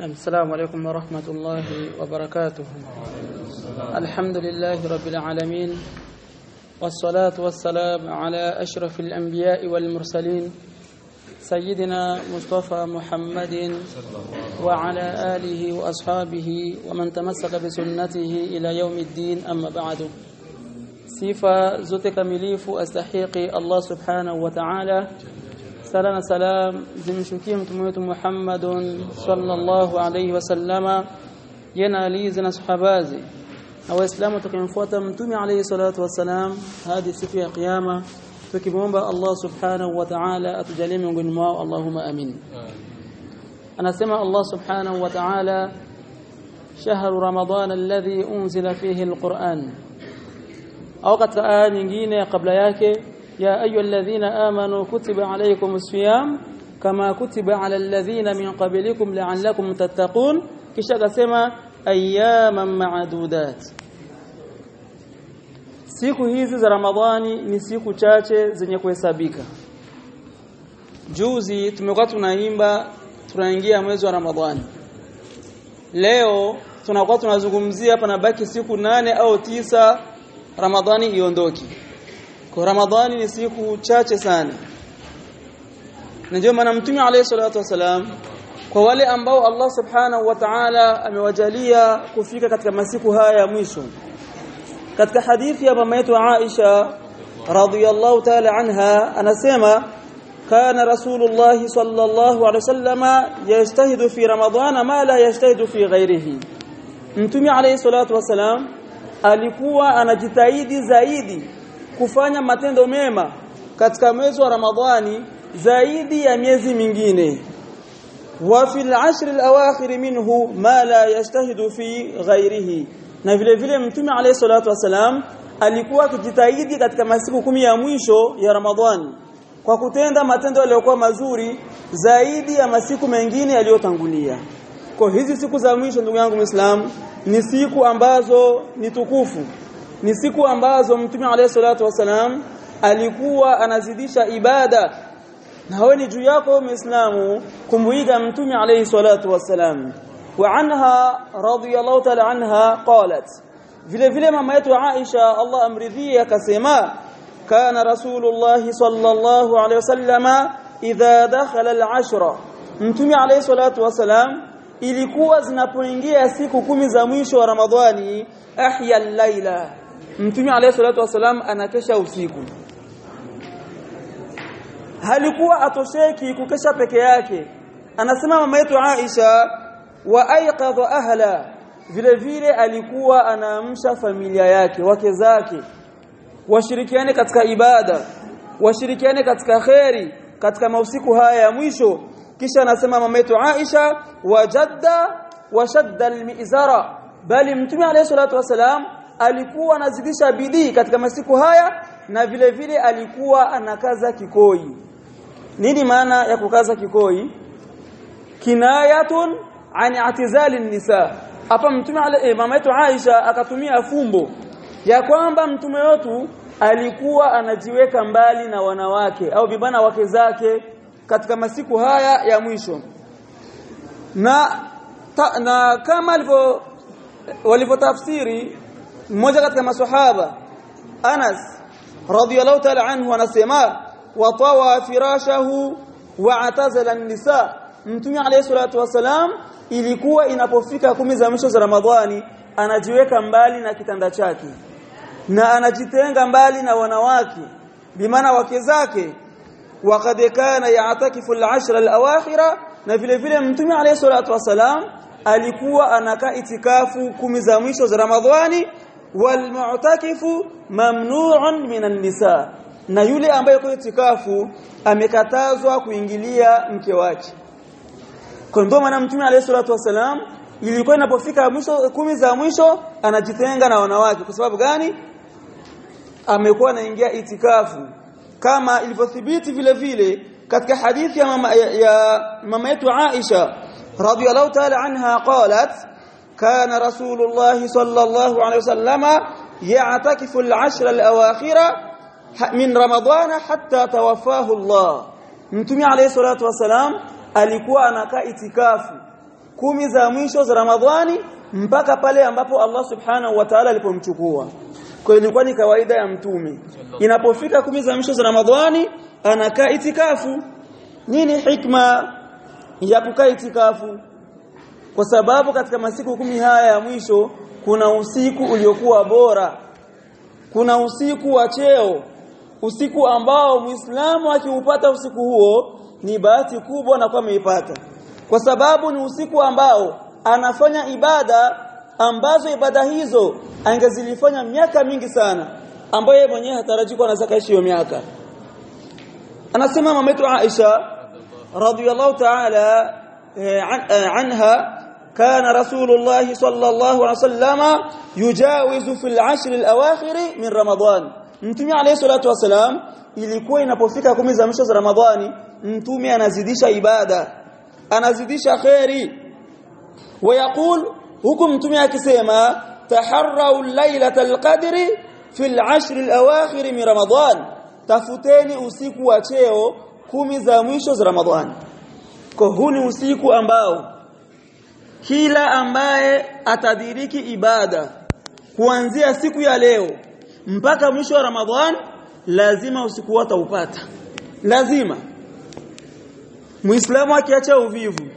السلام عليكم ورحمة الله وبركاته. الحمد لله رب العالمين والصلاة والسلام على أشرف الأنبياء والمرسلين سيدنا مصطفى محمد وعلى آله وأصحابه ومن تمسك بسنته إلى يوم الدين أما بعد. sifa zote kamilifu astahiki Allah subhanahu wa سلام سلام. زمشوكي متموت محمد صلى الله عليه وسلم. ينا لي زنا صحابازي. أو إسلام تقيم فوتا متومي عليه الصلاة والسلام. هذه سفية قيامة. تكبون بأ الله سبحانه وتعالى أتجليم يقول ماو. اللهم أمين. أنا سمع الله سبحانه وتعالى شهر رمضان الذي أنزل فيه القرآن. أو قد قبل ياكي. Ya الذين amanu kutiba عليكم siyam kama kutiba على ladhina من قبلكم لعلكم تتقون. Kisha akasema ayyaman ma'dudat. Siku hizi za ramadhani ni siku chache zenye kuhesabika. Juzi tumekuwa tunaimba tunaingia mwezi wa ramadhani. Leo tunakuwa tunazungumzia hapa nabaki siku nane au tisa Ramadhani iondoke. Kwa Ramadhani ni siku chache sana. Na ndio maana Mtume alayhi salatu wasalam kwa wale ambao Allah Subhanahu wa Ta'ala amewajalia kufika katika masiku haya ya mwisho. Katika hadithi ya mama yetu Aisha radhiyallahu ta'ala anha anasema kana rasulullah sallallahu alaihi wasallama yajtahidu fi ramadhana ma la yajtahidu fi ghairihi. Mtume alayhi salatu wasalam alikuwa anajitahidi zaidi kufanya matendo mema katika mwezi wa Ramadhani zaidi ya miezi mingine. Wa fil ashr al-awakhir minhu ma la yastahidu fi ghairihi. Na vile vile mtume alayhi salatu wasalam alikuwa akijitahidi katika masiku kumi ya mwisho ya Ramadhani kwa kutenda matendo yaliyokuwa mazuri zaidi ya masiku mengine yaliyotangulia. Kwa hizi siku za mwisho ndugu yangu Muislamu ni siku ambazo ni tukufu ni siku ambazo mtume alayhi salatu wasalam alikuwa anazidisha ibada na wewe ni juu yako muislamu kumuiga mtume alayhi salatu wasalam wa anha radiyallahu ta'ala anha qalat vile vile mama yetu Aisha Allah amridhie akasema kana rasulullah sallallahu alayhi wasallama idha dakhala al-ashra mtume alayhi salatu wasalam ilikuwa zinapoingia siku kumi za mwisho wa Ramadhani ahya al-laila Mtume alayhi salatu wasalam anakesha usiku halikuwa atosheki kukesha peke yake anasema mama yetu Aisha wa ayqadha ahla vile vile alikuwa anaamsha familia yake wake zake washirikiane katika ibada washirikiane katika kheri katika mausiku haya ya mwisho kisha anasema mama yetu Aisha wajadda washadda almizara bali mtume alayhi salatu wasalam alikuwa anazidisha bidii katika masiku haya na vile vile alikuwa anakaza kikoi. Nini maana ya kukaza kikoi? Kinayatun an i'tizali nisa hapa mtume eh, mama yetu Aisha akatumia fumbo ya kwamba mtume wetu alikuwa anajiweka mbali na wanawake au bibana wake zake katika masiku haya ya mwisho. Na ta, na kama walivyo walivyotafsiri mmoja katika maswahaba Anas radhiyallahu ta'ala anhu anasema watawa firashahu wa atazala an-nisa. Mtume alayhi salatu wasalam ilikuwa inapofika kumi za mwisho za Ramadhani anajiweka mbali na kitanda chake na anajitenga mbali na wanawake. Bimaana wake zake waqad kana ya'takifu al-ashra al-awakhira. Na vile vile mtume alayhi salatu wasalam alikuwa anakaa itikafu kumi za mwisho za Ramadhani wal mu'takifu mamnu'un minan nisa. Na yule ambaye yuko itikafu amekatazwa kuingilia mke wake. Kwa ndio maana mtume alayhi salatu wasalam ilikuwa inapofika mwisho kumi za mwisho anajitenga na wanawake. Kwa sababu gani? Amekuwa anaingia itikafu. Kama ilivyothibiti vile vile katika hadithi ya mama, ya, ya mama yetu Aisha radhiyallahu ta'ala anha qalat كان رسول الله صلى الله عليه وسلم يعتكف العشر الأواخرة من رمضان حتى توفاه الله. نتمي عليه الصلاة والسلام ألقوا أنك اتكاف كم إذا منشوز رمضان مبكى بالي أمبابو الله سبحانه وتعالى لكم تشكوا kwa ni kwani kawaida ya mtume inapofika kumi za mwisho za Ramadhani anakaa itikafu nini hikma ya kukaa kwa sababu katika masiku kumi haya ya mwisho kuna usiku uliokuwa bora. Kuna usiku wa cheo. Usiku ambao muislamu akiupata usiku huo ni bahati kubwa na kwa ameipata. Kwa sababu ni usiku ambao anafanya ibada ambazo ibada hizo angezilifanya miaka mingi sana ambayo mwenyewe hataraji kuwa anaweza kaishi hiyo miaka. Anasema mama yetu Aisha radhiyallahu ta'ala anha كان رسول الله صلى الله عليه وسلم يجاوز في العشر الأواخر من رمضان. نتمي عليه الصلاة والسلام إلي كوي نبوفيكا كومي زمشز رمضاني نتمي أنا زديش عباده أنا زديش خيري. ويقول هكم نتمي أكسيما تحروا ليله القدر في العشر الأواخر من رمضان. تفتيني أسيكو أتيو كومي زمشز رمضان. كهوني أسيكو أمباو. Kila ambaye atadiriki ibada kuanzia siku ya leo mpaka mwisho wa Ramadhan lazima usiku wote upata lazima. Muislamu akiacha uvivu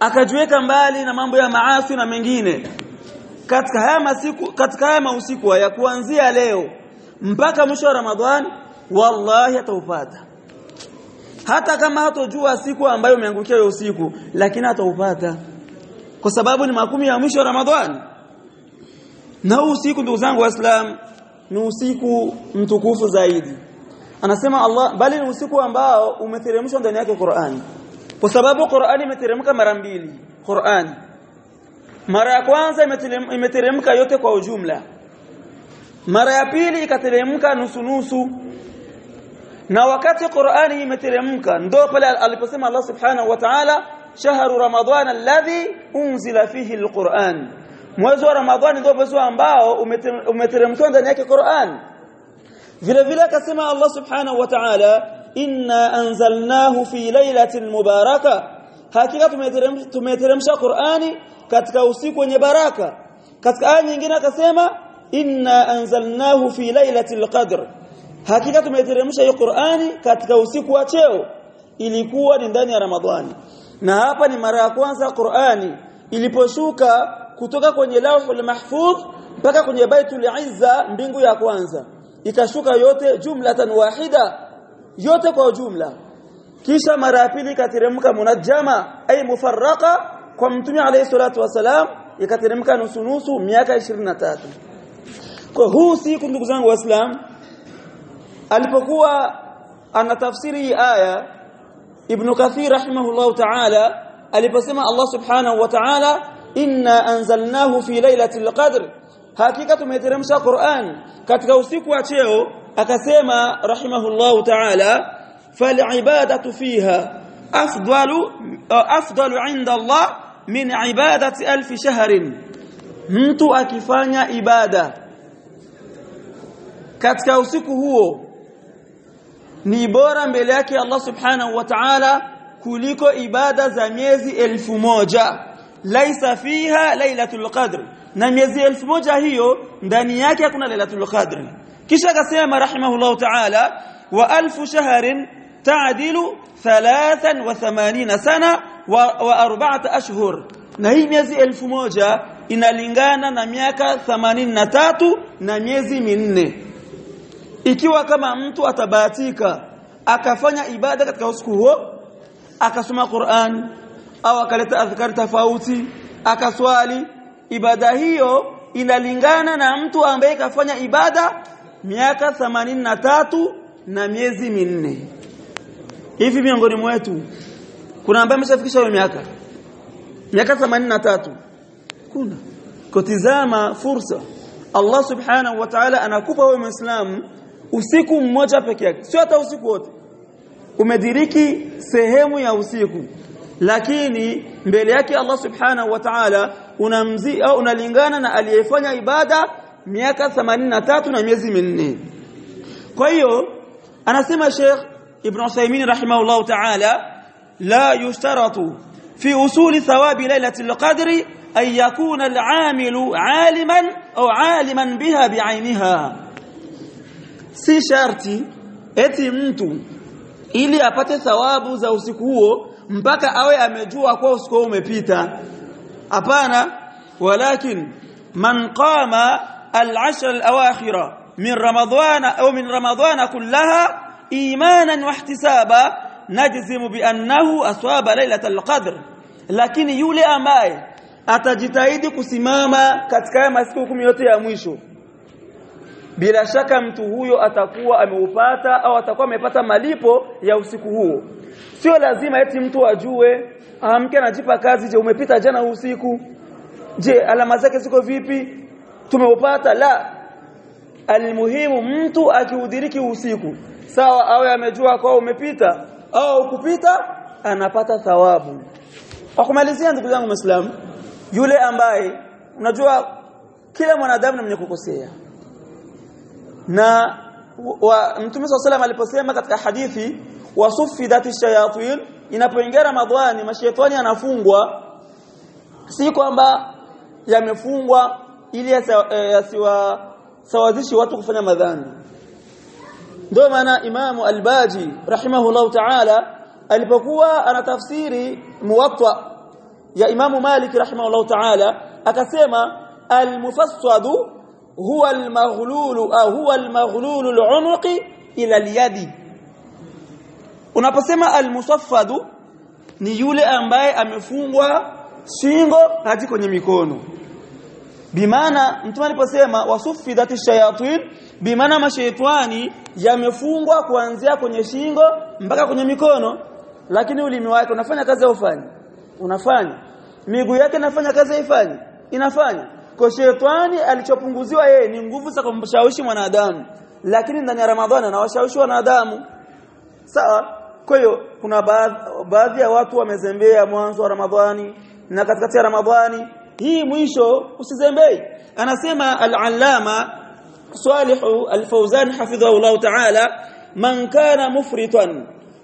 akajiweka mbali na mambo ya maasi na mengine katika haya masiku katika haya mausiku ya kuanzia leo mpaka mwisho wa Ramadhan wallahi ataupata. Hata kama hatojua siku ambayo umeangukia hiyo usiku lakini ataupata kwa sababu ni makumi ya mwisho wa Ramadhani. Na huu usiku ndugu zangu waislam ni usiku mtukufu zaidi. Anasema Allah bali ni usiku ambao umeteremshwa ndani yake Qur'ani kwa sababu Qur'ani imeteremka mara mbili. Qur'ani mara ya kwanza imeteremka yote kwa ujumla. Mara ya pili ikateremka nusu nusu. Na wakati Qur'ani imeteremka ndo pale aliposema Allah subhanahu wa ta'ala shahru ramadhan alladhi unzila fihi alquran mwezi wa ramadhani ndio mwezi ambao umeteremshwa ndani yake Qur'an vile vile akasema Allah subhanahu wa ta'ala inna anzalnahu fi lailatin mubaraka hakika tumeteremsha Qur'ani katika usiku wenye baraka katika aya nyingine akasema inna anzalnahu fi lailatil qadr hakika tumeteremsha hiyo Qur'ani katika usiku wa cheo ilikuwa ni ndani ya Ramadhani na hapa ni mara ya kwanza Qur'ani iliposhuka kutoka kwenye Lauhul Mahfuz mpaka kwenye Baitul Izza mbingu ya kwanza. Ikashuka yote jumlatan wahida yote kwa jumla kisha mara ya pili ikateremka munajjama ay mufarraqa kwa mtume alayhi salatu wasalam ikateremka nusu nusu miaka 23 kwa huu siku ndugu zangu waislam alipokuwa anatafsiri aya ibn kathir rahimahullah ta'ala aliposema Allah subhanahu wa ta'ala inna anzalnahu fi lailatul qadr hakika tumeteremsha Qur'an katika usiku wa cheo akasema rahimahullah ta'ala fal'ibadatu fiha afdalu afdalu 'inda Allah min ibadati alf shahrin mtu akifanya ibada katika usiku huo ni bora mbele yake Allah subhanahu wa ta'ala kuliko ibada za miezi elfu moja laisa fiha lailatul qadr na miezi elfu moja hiyo ndani yake hakuna lailatul qadr kisha akasema rahimahullah ta'ala wa alfu shahrin ta'dilu 83 sana wa arba'ata ashhur na hii miezi elfu moja inalingana na miaka 83 na miezi minne ikiwa kama mtu atabahatika akafanya ibada katika usiku huo akasoma Qur'an au akaleta adhkar tofauti akaswali ibada hiyo inalingana na mtu ambaye kafanya ibada miaka 83 na miezi minne. Hivi miongoni mwetu kuna ambaye ameshafikisha hiyo miaka? Miaka 83 kuna. Kutizama fursa. Allah subhanahu wa ta'ala anakupa wewe muislamu usiku mmoja peke yake sio hata usiku wote umediriki sehemu ya usiku lakini mbele yake Allah subhanahu wa ta'ala unamzi au unalingana na aliyefanya ibada miaka 83 na miezi minne kwa hiyo anasema Sheikh Ibn Uthaymeen rahimahullah ta'ala la yushtaratu في أصول ثواب ليلة القدر أن يكون العامل عالما أو عالما بها بعينها si sharti eti mtu ili apate thawabu za usiku huo mpaka awe amejua kwa usiku huo umepita hapana walakin man qama al-ashr al-awakhir min ramadhan au min ramadhan kullaha imanan wa ihtisaba najzimu bi annahu aswaba lailatul qadr lakini yule ambaye atajitahidi kusimama katika masiku kumi yote ya mwisho bila shaka mtu huyo atakuwa ameupata au atakuwa amepata malipo ya usiku huo. Sio lazima eti mtu ajue amke anajipa kazi je umepita jana usiku? Je alama zake ziko vipi? Tumeupata? La. Almuhimu mtu akiudiriki usiku. Sawa awe amejua kwa umepita au kupita anapata thawabu. Kwa kumalizia ndugu zangu Muislamu yule ambaye unajua kila mwanadamu ni mwenye kukosea na wa Mtume SAW aliposema katika hadithi wasufidati shayatin inapoingia Ramadhani mashaitani yanafungwa si kwamba yamefungwa ili yasiwasawazishi watu kufanya madhambi ndio maana Imamu Al-Baji rahimahullah ta'ala alipokuwa anatafsiri muwatta ya Imamu Malik rahimahullah ta'ala akasema al-mufassadu huwa almaghlulu au huwa almaghlulu alunqi ila alyadi. Unaposema almusaffadu ni yule ambaye amefungwa shingo hadi kwenye mikono. Bimaana mtume aliposema wasuffidati shayatin bimaana mashaitani yamefungwa kuanzia kwenye shingo mpaka kwenye mikono. Lakini ulimi wake unafanya kazi au ufanye unafanya. Miguu yake inafanya kazi haifanyi? Inafanya kwa shetani alichopunguziwa yeye ni nguvu za kumshawishi mwanadamu lakini ndani ya ramadhani anawashawishi wanadamu sawa kwa hiyo kuna baadhi ya watu wamezembea mwanzo wa ramadhani na katikati ya ramadhani hii mwisho usizembei anasema al-allama صالح الفوزان حفظه الله تعالى من كان مفرطا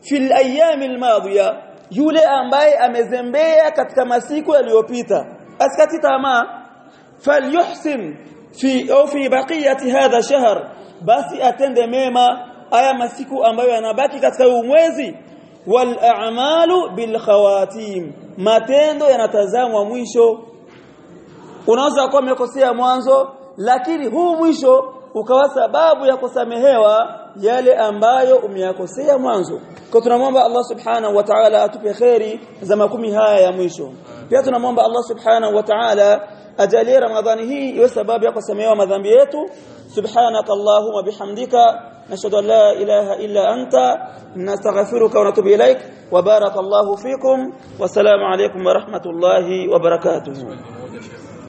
في الايام الماضيه yule ambaye amezembea katika masiku yaliyopita asikati tamaa falyuhsin fi au fi baqiyati hadha shahr basi atende mema aya masiku ambayo yanabaki katika huu mwezi wal a'malu bil khawatim matendo yanatazamwa mwisho unaweza kuwa umekosea mwanzo lakini huu mwisho ukawa sababu ya kusamehewa yale ambayo umeyakosea mwanzo kwa tunamwomba Allah subhanahu wa ta'ala atupe khairi za makumi haya ya mwisho pia tunamwomba Allah subhanahu wa ta'ala ajalie ramadhani hii iwe sababu ya kusamehewa madhambi yetu subhanaka allahumma bihamdika nashhadu an la ilaha illa anta nastaghfiruka wa natubu ilaik wa barakallahu fikum wa salamu alaykum wa rahmatullahi wa barakatuh